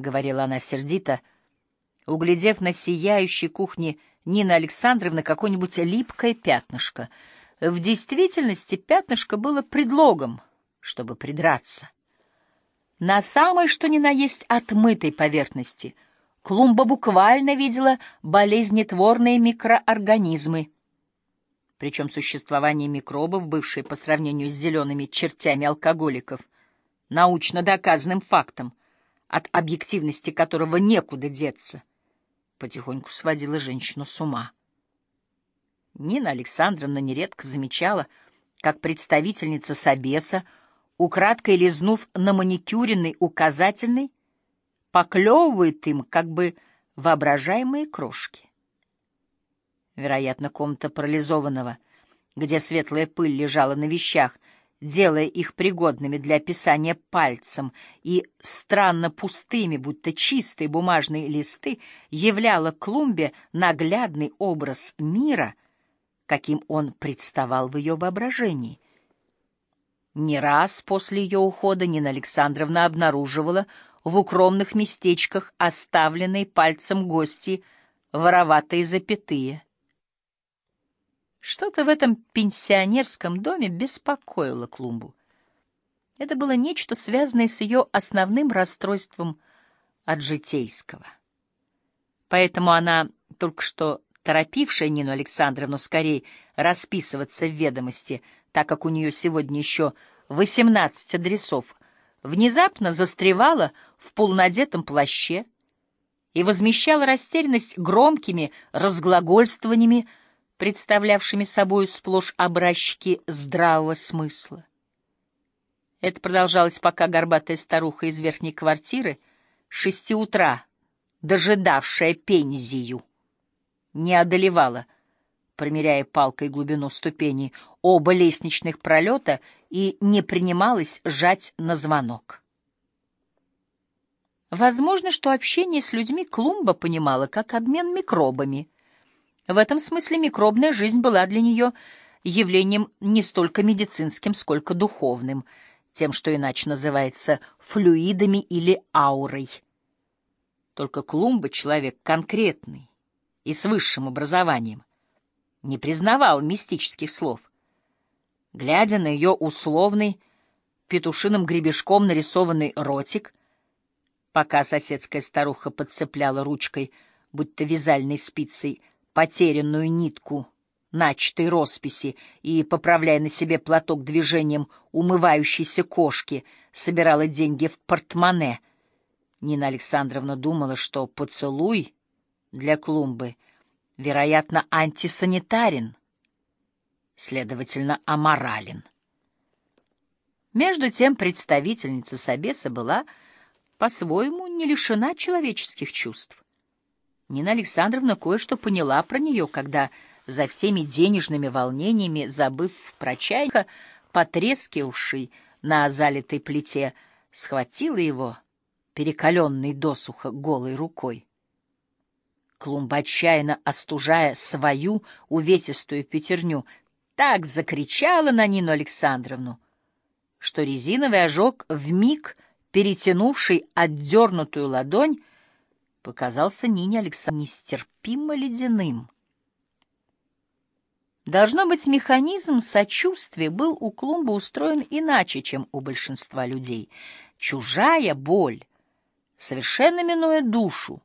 говорила она сердито, углядев на сияющей кухне Нины Александровны какое-нибудь липкое пятнышко. В действительности пятнышко было предлогом, чтобы придраться. На самой что ни на есть отмытой поверхности Клумба буквально видела болезнетворные микроорганизмы. Причем существование микробов, бывшее по сравнению с зелеными чертями алкоголиков, научно доказанным фактом, от объективности которого некуда деться, потихоньку сводила женщину с ума. Нина Александровна нередко замечала, как представительница Собеса, украдкой лизнув на маникюренный указательный, поклевывает им как бы воображаемые крошки. Вероятно, комната парализованного, где светлая пыль лежала на вещах, делая их пригодными для писания пальцем, и странно пустыми, будто чистые бумажные листы, являла клумбе наглядный образ мира, каким он представал в ее воображении. Не раз после ее ухода Нина Александровна обнаруживала в укромных местечках оставленные пальцем гости вороватые запятые — что-то в этом пенсионерском доме беспокоило Клумбу. Это было нечто, связанное с ее основным расстройством от житейского. Поэтому она, только что торопившая Нину Александровну скорее расписываться в ведомости, так как у нее сегодня еще восемнадцать адресов, внезапно застревала в полунадетом плаще и возмещала растерянность громкими разглагольствованиями, представлявшими собой сплошь образчики здравого смысла. Это продолжалось, пока горбатая старуха из верхней квартиры, шести утра, дожидавшая пензию, не одолевала, промеряя палкой глубину ступеней, оба лестничных пролета и не принималась жать на звонок. Возможно, что общение с людьми Клумба понимала как обмен микробами — в этом смысле микробная жизнь была для нее явлением не столько медицинским, сколько духовным, тем, что иначе называется флюидами или аурой. Только Клумба, человек конкретный и с высшим образованием, не признавал мистических слов. Глядя на ее условный петушиным гребешком нарисованный ротик, пока соседская старуха подцепляла ручкой, будто вязальной спицей, потерянную нитку начатой росписи и, поправляя на себе платок движением умывающейся кошки, собирала деньги в портмоне. Нина Александровна думала, что поцелуй для клумбы, вероятно, антисанитарен, следовательно, аморален. Между тем представительница Собеса была по-своему не лишена человеческих чувств. Нина Александровна кое-что поняла про нее, когда за всеми денежными волнениями, забыв про чайка, потрескивавший на залитой плите, схватила его, перекаленный досуха, голой рукой. Клумба, отчаянно остужая свою увесистую пятерню, так закричала на Нину Александровну, что резиновый ожог, вмиг перетянувший отдернутую ладонь, показался Нине Александровне нестерпимо ледяным. Должно быть, механизм сочувствия был у Клумба устроен иначе, чем у большинства людей. Чужая боль, совершенно минуя душу,